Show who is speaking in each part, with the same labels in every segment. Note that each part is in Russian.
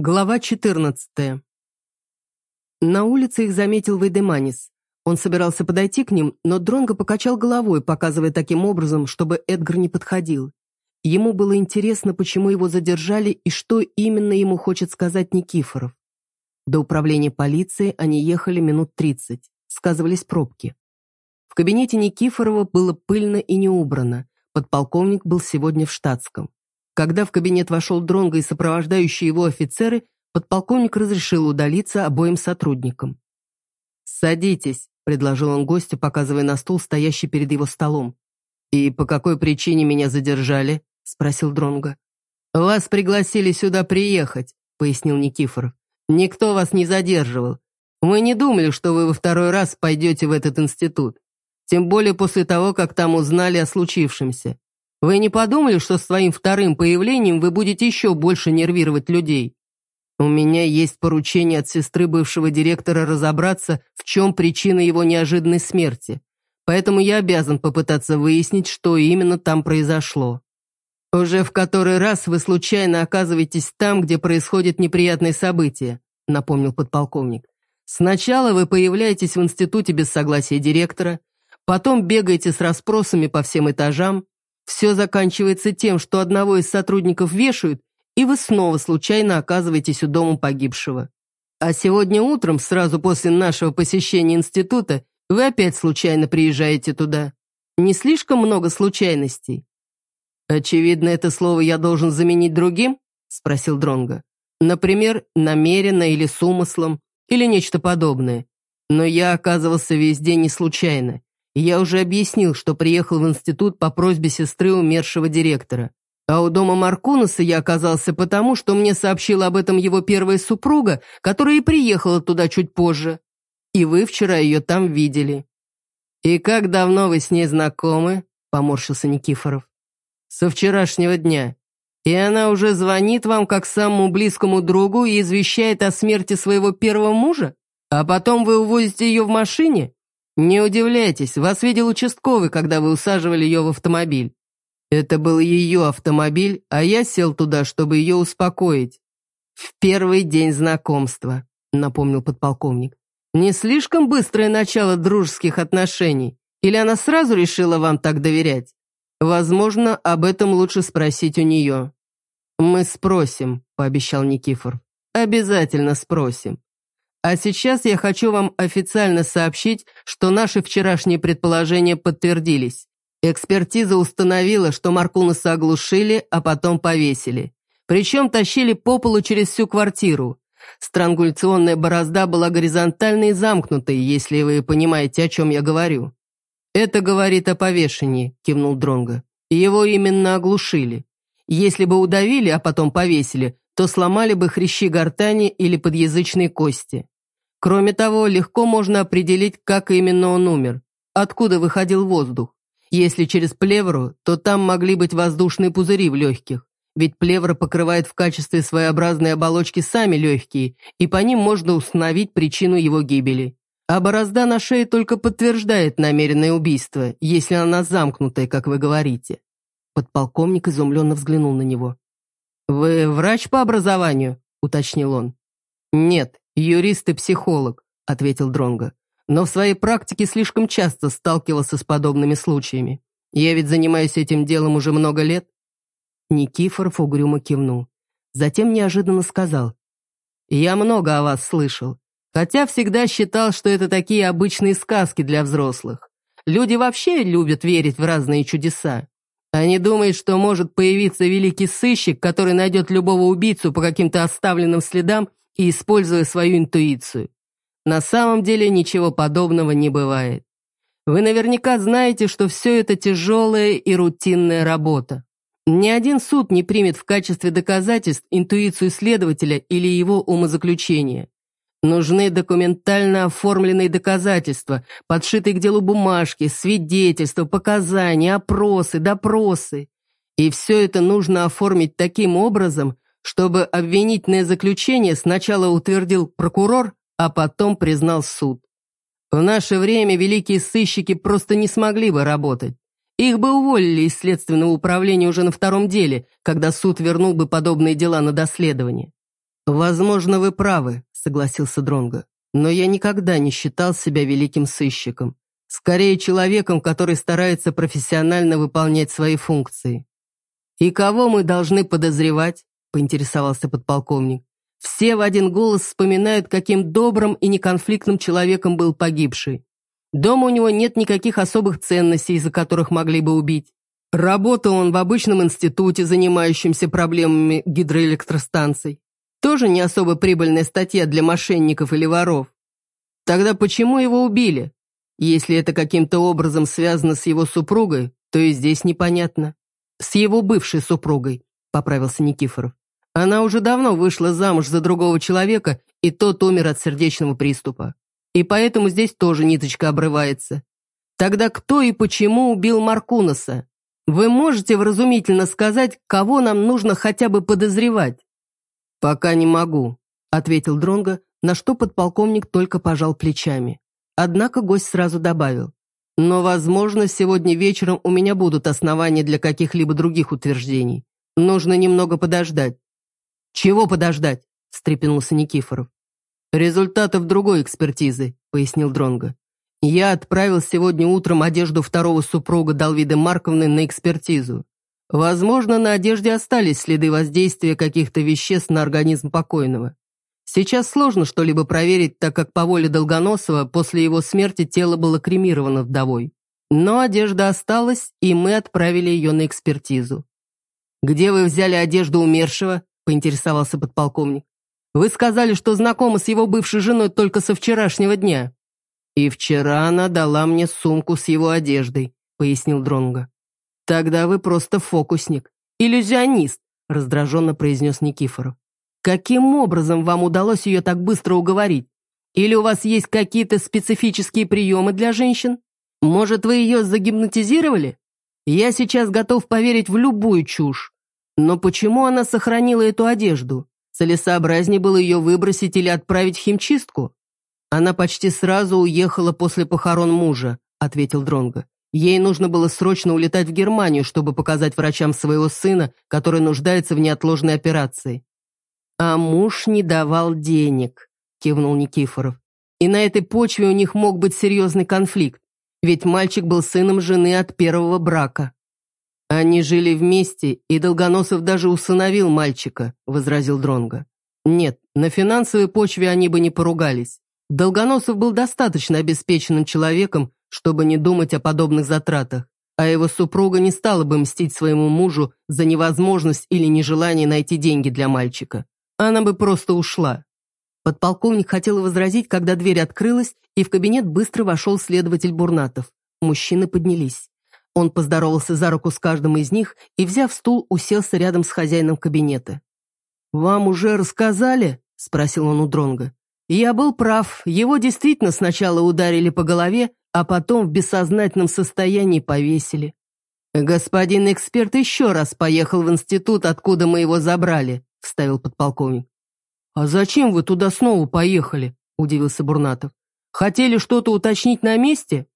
Speaker 1: Глава 14. На улице их заметил Вейдеманис. Он собирался подойти к ним, но Дронго покачал головой, показывая таким образом, чтобы Эдгар не подходил. Ему было интересно, почему его задержали и что именно ему хочет сказать Никифоров. До управления полиции они ехали минут тридцать. Сказывались пробки. В кабинете Никифорова было пыльно и не убрано. Подполковник был сегодня в штатском. Когда в кабинет вошел Дронго и сопровождающие его офицеры, подполковник разрешил удалиться обоим сотрудникам. «Садитесь», — предложил он гостю, показывая на стул, стоящий перед его столом. «И по какой причине меня задержали?» — спросил Дронго. «Вас пригласили сюда приехать», — пояснил Никифоров. «Никто вас не задерживал. Мы не думали, что вы во второй раз пойдете в этот институт. Тем более после того, как там узнали о случившемся. Вы не подумали, что своим вторым появлением вы будете еще больше нервировать людей? У меня есть поручение от сестры бывшего директора разобраться, в чем причина его неожиданной смерти. Поэтому я обязан попытаться выяснить, что именно там произошло. Уже в который раз вы случайно оказываетесь там, где происходят неприятные события, напомнил подполковник. Сначала вы появляетесь в институте без согласия директора, потом бегаете с расспросами по всем этажам, все заканчивается тем, что одного из сотрудников вешают, и вы снова случайно оказываетесь у дома погибшего. А сегодня утром, сразу после нашего посещения института, вы опять случайно приезжаете туда. Не слишком много случайностей? Очевидно, это слово я должен заменить другим? Спросил Дронга. Например, намеренно или с умыслом, или нечто подобное. Но я оказывался везде не случайно. Я уже объяснил, что приехал в институт по просьбе сестры умершего директора. А у дома Маркунаса я оказался потому, что мне сообщила об этом его первая супруга, которая и приехала туда чуть позже. И вы вчера ее там видели. «И как давно вы с ней знакомы?» – поморщился Никифоров. «Со вчерашнего дня. И она уже звонит вам как самому близкому другу и извещает о смерти своего первого мужа? А потом вы увозите ее в машине? «Не удивляйтесь, вас видел участковый, когда вы усаживали ее в автомобиль. Это был ее автомобиль, а я сел туда, чтобы ее успокоить. В первый день знакомства», — напомнил подполковник. «Не слишком быстрое начало дружеских отношений? Или она сразу решила вам так доверять? Возможно, об этом лучше спросить у нее». «Мы спросим», — пообещал Никифор. «Обязательно спросим. А сейчас я хочу вам официально сообщить, что наши вчерашние предположения подтвердились. Экспертиза установила, что Маркунаса оглушили, а потом повесили. Причем тащили по полу через всю квартиру. Странгуляционная борозда была горизонтальной и замкнутой, если вы понимаете, о чем я говорю. «Это говорит о повешении», — кивнул Дронго. «Его именно оглушили. Если бы удавили, а потом повесили, то сломали бы хрящи гортани или подъязычной кости. Кроме того, легко можно определить, как именно он умер, откуда выходил воздух. Если через плевру, то там могли быть воздушные пузыри в легких, ведь плевра покрывает в качестве своеобразной оболочки сами легкие, и по ним можно установить причину его гибели. А борозда на шее только подтверждает намеренное убийство, если она замкнутая, как вы говорите. Подполковник изумленно взглянул на него. «Вы врач по образованию?» — уточнил он. «Нет, юрист и психолог», — ответил Дронго. «Но в своей практике слишком часто сталкивался с подобными случаями. Я ведь занимаюсь этим делом уже много лет». Никифоров угрюмо кивнул. Затем неожиданно сказал. «Я много о вас слышал, хотя всегда считал, что это такие обычные сказки для взрослых. Люди вообще любят верить в разные чудеса. Они думают, что может появиться великий сыщик, который найдет любого убийцу по каким-то оставленным следам и используя свою интуицию. На самом деле ничего подобного не бывает. Вы наверняка знаете, что все это тяжелая и рутинная работа. Ни один суд не примет в качестве доказательств интуицию следователя или его умозаключение. Нужны документально оформленные доказательства, подшитые к делу бумажки, свидетельства, показания, опросы, допросы. И все это нужно оформить таким образом, чтобы обвинительное заключение сначала утвердил прокурор, а потом признал суд. В наше время великие сыщики просто не смогли бы работать. Их бы уволили из следственного управления уже на втором деле, когда суд вернул бы подобные дела на доследование. «Возможно, вы правы», — согласился Дронго. «Но я никогда не считал себя великим сыщиком. Скорее, человеком, который старается профессионально выполнять свои функции». «И кого мы должны подозревать?» — поинтересовался подполковник. «Все в один голос вспоминают, каким добрым и неконфликтным человеком был погибший. Дома у него нет никаких особых ценностей, из-за которых могли бы убить. Работал он в обычном институте, занимающемся проблемами гидроэлектростанций. Тоже не особо прибыльная статья для мошенников или воров. Тогда почему его убили? Если это каким-то образом связано с его супругой, то и здесь непонятно. С его бывшей супругой, поправился Никифоров. Она уже давно вышла замуж за другого человека, и тот умер от сердечного приступа. И поэтому здесь тоже ниточка обрывается. Тогда кто и почему убил Маркунаса? Вы можете вразумительно сказать, кого нам нужно хотя бы подозревать? «Пока не могу», — ответил Дронго, на что подполковник только пожал плечами. Однако гость сразу добавил. «Но, возможно, сегодня вечером у меня будут основания для каких-либо других утверждений. Нужно немного подождать». «Чего подождать?» — встрепенулся Никифоров. «Результатов другой экспертизы», — пояснил Дронго. «Я отправил сегодня утром одежду второго супруга Далвиды Марковны на экспертизу. Возможно, на одежде остались следы воздействия каких-то веществ на организм покойного. Сейчас сложно что-либо проверить, так как по воле Долгоносова после его смерти тело было кремировано вдовой. Но одежда осталась, и мы отправили ее на экспертизу. «Где вы взяли одежду умершего?» – поинтересовался подполковник. «Вы сказали, что знакомы с его бывшей женой только со вчерашнего дня». «И вчера она дала мне сумку с его одеждой», – пояснил Дронго. «Тогда вы просто фокусник, иллюзионист», — раздраженно произнес Никифоров. «Каким образом вам удалось ее так быстро уговорить? Или у вас есть какие-то специфические приемы для женщин? Может, вы ее загипнотизировали? Я сейчас готов поверить в любую чушь. Но почему она сохранила эту одежду? Целесообразнее было ее выбросить или отправить в химчистку? Она почти сразу уехала после похорон мужа, ответил Дронго. Ей нужно было срочно улетать в Германию, чтобы показать врачам своего сына, который нуждается в неотложной операции. «А муж не давал денег», — кивнул Никифоров. «И на этой почве у них мог быть серьезный конфликт, ведь мальчик был сыном жены от первого брака». «Они жили вместе, и Долгоносов даже усыновил мальчика», — возразил Дронго. «Нет, на финансовой почве они бы не поругались. Долгоносов был достаточно обеспеченным человеком, чтобы не думать о подобных затратах, а его супруга не стала бы мстить своему мужу за невозможность или нежелание найти деньги для мальчика. Она бы просто ушла. Подполковник хотел возразить, когда дверь открылась, и в кабинет быстро вошел следователь Бурнатов. Мужчины поднялись. Он поздоровался за руку с каждым из них и, взяв стул, уселся рядом с хозяином кабинета. «Вам уже рассказали?» – спросил он у Дронга. «Я был прав. Его действительно сначала ударили по голове, а потом в бессознательном состоянии повесили. «Господин эксперт еще раз поехал в институт, откуда мы его забрали», — вставил подполковник. «А зачем вы туда снова поехали?» — удивился Бурнатов. «Хотели что-то уточнить на месте?»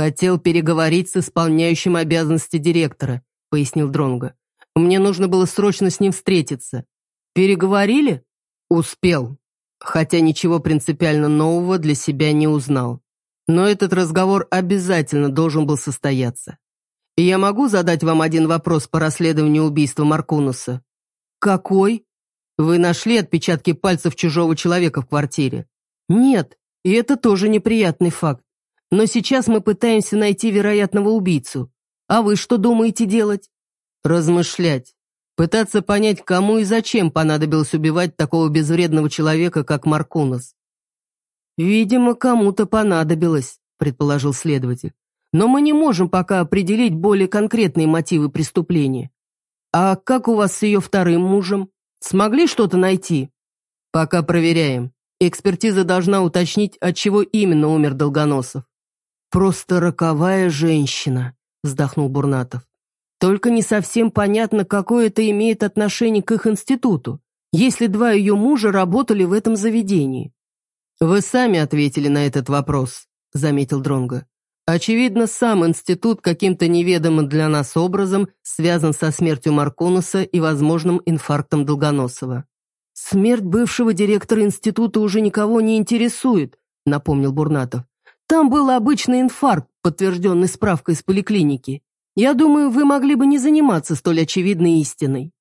Speaker 1: «Хотел переговорить с исполняющим обязанности директора», — пояснил Дронго. «Мне нужно было срочно с ним встретиться». «Переговорили?» «Успел, хотя ничего принципиально нового для себя не узнал. Но этот разговор обязательно должен был состояться. Я могу задать вам один вопрос по расследованию убийства Маркунуса? Какой? Вы нашли отпечатки пальцев чужого человека в квартире? Нет, и это тоже неприятный факт. Но сейчас мы пытаемся найти вероятного убийцу. А вы что думаете делать? Размышлять. Пытаться понять, кому и зачем понадобилось убивать такого безвредного человека, как Маркунос. «Видимо, кому-то понадобилось», — предположил следователь. «Но мы не можем пока определить более конкретные мотивы преступления. А как у вас с ее вторым мужем? Смогли что-то найти?» «Пока проверяем. Экспертиза должна уточнить, от чего именно умер Долгоносов». «Просто роковая женщина», — вздохнул Бурнатов. «Только не совсем понятно, какое это имеет отношение к их институту, если два ее мужа работали в этом заведении. «Вы сами ответили на этот вопрос», — заметил Дронго. «Очевидно, сам институт каким-то неведомым для нас образом связан со смертью Марконуса и возможным инфарктом Долгоносова. «Смерть бывшего директора института уже никого не интересует», — напомнил Бурнатов. «Там был обычный инфаркт, подтвержденный справкой из поликлиники. Я думаю, вы могли бы не заниматься столь очевидной истиной».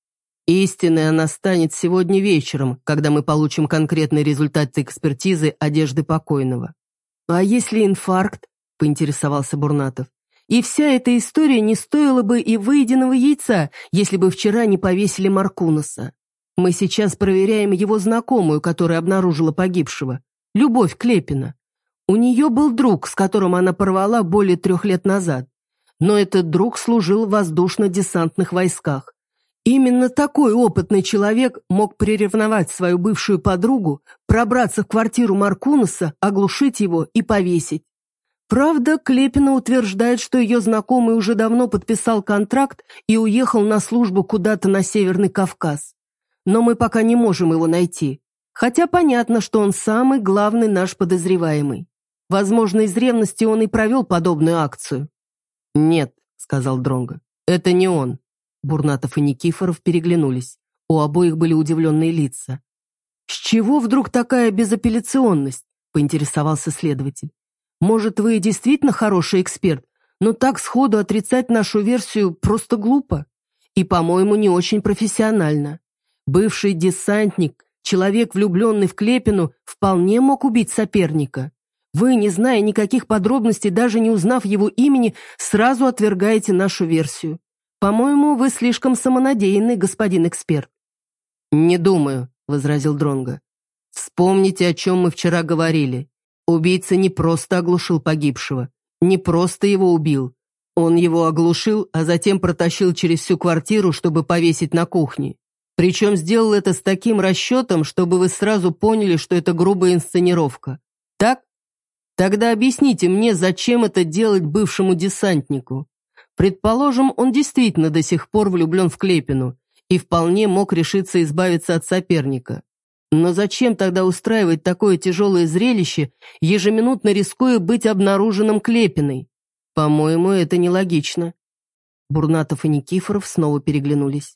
Speaker 1: Истинной она станет сегодня вечером, когда мы получим конкретные результаты экспертизы одежды покойного. «А если инфаркт?» – поинтересовался Бурнатов. «И вся эта история не стоила бы и выеденного яйца, если бы вчера не повесили Маркунаса. Мы сейчас проверяем его знакомую, которая обнаружила погибшего. Любовь Клепина. У нее был друг, с которым она порвала более трех лет назад. Но этот друг служил в воздушно-десантных войсках. Именно такой опытный человек мог приревновать свою бывшую подругу, пробраться в квартиру Маркунаса, оглушить его и повесить. Правда, Клепина утверждает, что ее знакомый уже давно подписал контракт и уехал на службу куда-то на Северный Кавказ. Но мы пока не можем его найти. Хотя понятно, что он самый главный наш подозреваемый. Возможно, из ревности он и провел подобную акцию. «Нет», — сказал Дронго, — «это не он. Бурнатов и Никифоров переглянулись. У обоих были удивленные лица. «С чего вдруг такая безапелляционность?» – поинтересовался следователь. «Может, вы действительно хороший эксперт, но так сходу отрицать нашу версию просто глупо. И, по-моему, не очень профессионально. Бывший десантник, человек, влюбленный в Клепину, вполне мог убить соперника. Вы, не зная никаких подробностей, даже не узнав его имени, сразу отвергаете нашу версию. «По-моему, вы слишком самонадеянный, господин эксперт». «Не думаю», — возразил Дронго. «Вспомните, о чем мы вчера говорили. Убийца не просто оглушил погибшего, не просто его убил. Он его оглушил, а затем протащил через всю квартиру, чтобы повесить на кухне. Причем сделал это с таким расчетом, чтобы вы сразу поняли, что это грубая инсценировка. Тогда объясните мне, зачем это делать бывшему десантнику? Предположим, он действительно до сих пор влюблен в Клепину и вполне мог решиться избавиться от соперника. Но зачем тогда устраивать такое тяжелое зрелище, ежеминутно рискуя быть обнаруженным Клепиной? По-моему, это нелогично. Бурнатов и Никифоров снова переглянулись.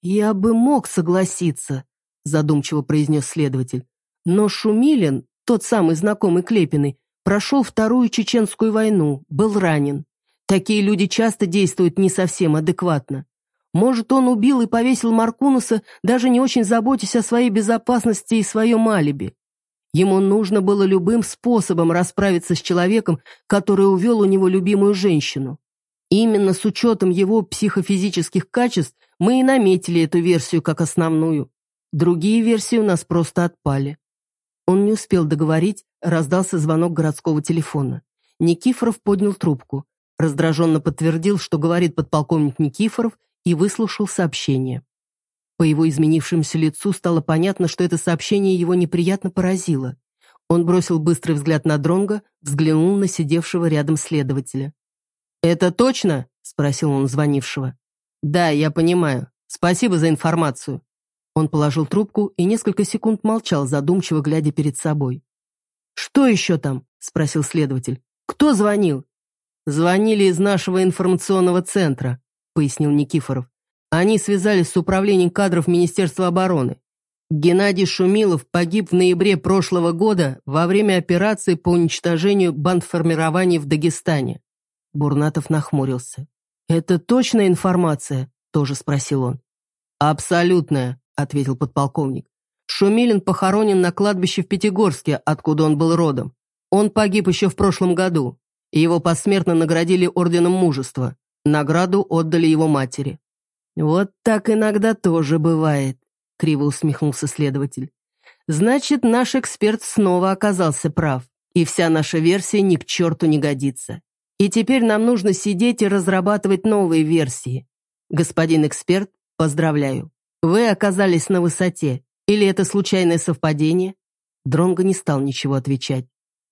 Speaker 1: «Я бы мог согласиться», — задумчиво произнес следователь. «Но Шумилин, тот самый знакомый Клепиной, прошел Вторую Чеченскую войну, был ранен. Такие люди часто действуют не совсем адекватно. Может, он убил и повесил Маркунуса, даже не очень заботясь о своей безопасности и своем алиби. Ему нужно было любым способом расправиться с человеком, который увел у него любимую женщину. Именно с учетом его психофизических качеств мы и наметили эту версию как основную. Другие версии у нас просто отпали. Он не успел договорить, раздался звонок городского телефона. Никифоров поднял трубку раздраженно подтвердил, что говорит подполковник Никифоров, и выслушал сообщение. По его изменившемуся лицу стало понятно, что это сообщение его неприятно поразило. Он бросил быстрый взгляд на Дронга, взглянул на сидевшего рядом следователя. «Это точно?» – спросил он звонившего. «Да, я понимаю. Спасибо за информацию». Он положил трубку и несколько секунд молчал, задумчиво глядя перед собой. «Что еще там?» – спросил следователь. «Кто звонил?» «Звонили из нашего информационного центра», — пояснил Никифоров. «Они связались с управлением кадров Министерства обороны. Геннадий Шумилов погиб в ноябре прошлого года во время операции по уничтожению бандформирований в Дагестане». Бурнатов нахмурился. «Это точная информация?» – тоже спросил он. «Абсолютная», – ответил подполковник. «Шумилин похоронен на кладбище в Пятигорске, откуда он был родом. Он погиб еще в прошлом году и его посмертно наградили Орденом Мужества. Награду отдали его матери. «Вот так иногда тоже бывает», — криво усмехнулся следователь. «Значит, наш эксперт снова оказался прав, и вся наша версия ни к черту не годится. И теперь нам нужно сидеть и разрабатывать новые версии. Господин эксперт, поздравляю. Вы оказались на высоте. Или это случайное совпадение?» Дронго не стал ничего отвечать.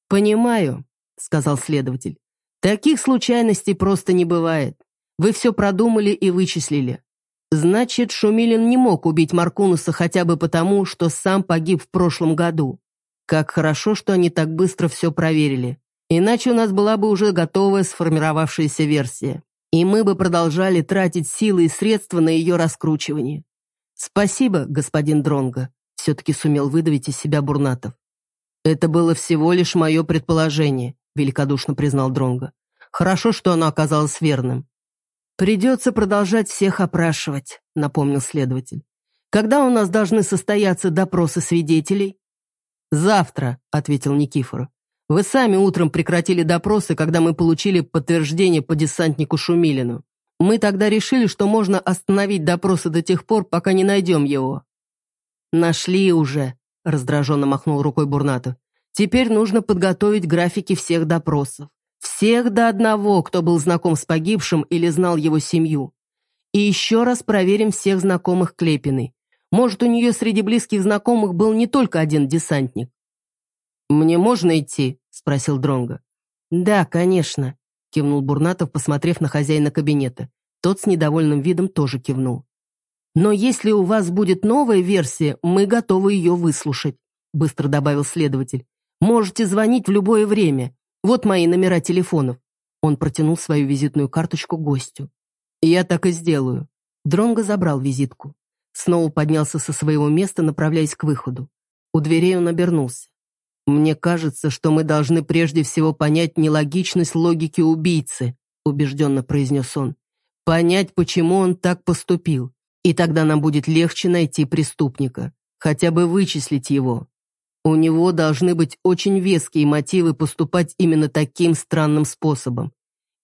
Speaker 1: «Понимаю сказал следователь. «Таких случайностей просто не бывает. Вы все продумали и вычислили. Значит, Шумилин не мог убить Маркунуса хотя бы потому, что сам погиб в прошлом году. Как хорошо, что они так быстро все проверили. Иначе у нас была бы уже готовая сформировавшаяся версия. И мы бы продолжали тратить силы и средства на ее раскручивание. Спасибо, господин Дронго. все-таки сумел выдавить из себя Бурнатов. «Это было всего лишь мое предположение», — великодушно признал Дронго. «Хорошо, что оно оказалось верным». «Придется продолжать всех опрашивать», — напомнил следователь. «Когда у нас должны состояться допросы свидетелей?» «Завтра», — ответил Никифоров. «Вы сами утром прекратили допросы, когда мы получили подтверждение по десантнику Шумилину. Мы тогда решили, что можно остановить допросы до тех пор, пока не найдем его». «Нашли уже», — раздраженно махнул рукой Бурнатов. «Теперь нужно подготовить графики всех допросов. Всех до одного, кто был знаком с погибшим или знал его семью. И еще раз проверим всех знакомых Клепиной. Может, у нее среди близких знакомых был не только один десантник. «Мне можно идти?» – спросил Дронга. «Да, конечно», – кивнул Бурнатов, посмотрев на хозяина кабинета. Тот с недовольным видом тоже кивнул. «Но если у вас будет новая версия, мы готовы ее выслушать», – быстро добавил следователь. «Можете звонить в любое время. Вот мои номера телефонов». Он протянул свою визитную карточку гостю. «Я так и сделаю». Дронго забрал визитку. Снова поднялся со своего места, направляясь к выходу. У дверей он обернулся. «Мне кажется, что мы должны прежде всего понять нелогичность логики убийцы», убежденно произнес он. «Понять, почему он так поступил, и тогда нам будет легче найти преступника, хотя бы вычислить его. У него должны быть очень веские мотивы поступать именно таким странным способом.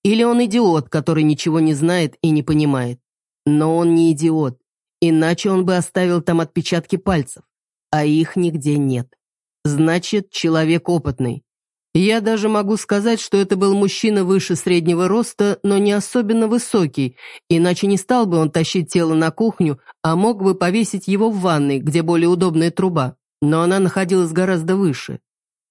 Speaker 1: Или он идиот, который ничего не знает и не понимает. Но он не идиот. Иначе он бы оставил там отпечатки пальцев, а их нигде нет. Значит, человек опытный. Я даже могу сказать, что это был мужчина выше среднего роста, но не особенно высокий, иначе не стал бы он тащить тело на кухню, а мог бы повесить его в ванной, где более удобная труба. Но она находилась гораздо выше.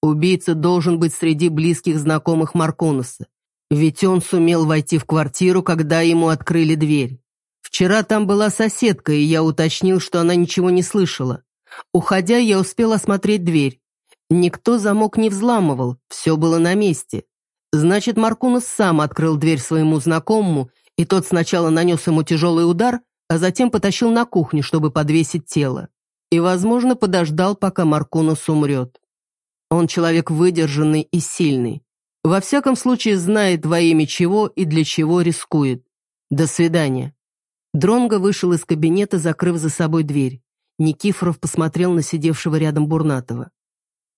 Speaker 1: Убийца должен быть среди близких знакомых Марконуса. Ведь он сумел войти в квартиру, когда ему открыли дверь. Вчера там была соседка, и я уточнил, что она ничего не слышала. Уходя, я успел осмотреть дверь. Никто замок не взламывал, все было на месте. Значит, Маркунус сам открыл дверь своему знакомому, и тот сначала нанес ему тяжелый удар, а затем потащил на кухню, чтобы подвесить тело. И, возможно, подождал, пока Маркунус умрет. Он человек выдержанный и сильный. Во всяком случае, знает во имя чего и для чего рискует. До свидания. Дронго вышел из кабинета, закрыв за собой дверь. Никифоров посмотрел на сидевшего рядом Бурнатова.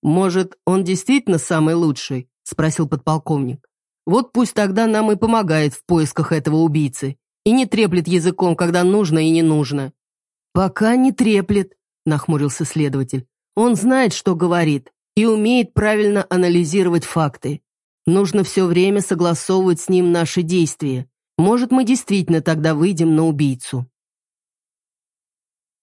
Speaker 1: «Может, он действительно самый лучший?» – спросил подполковник. «Вот пусть тогда нам и помогает в поисках этого убийцы и не треплет языком, когда нужно и не нужно». «Пока не треплет», – нахмурился следователь. «Он знает, что говорит, и умеет правильно анализировать факты. Нужно все время согласовывать с ним наши действия. Может, мы действительно тогда выйдем на убийцу.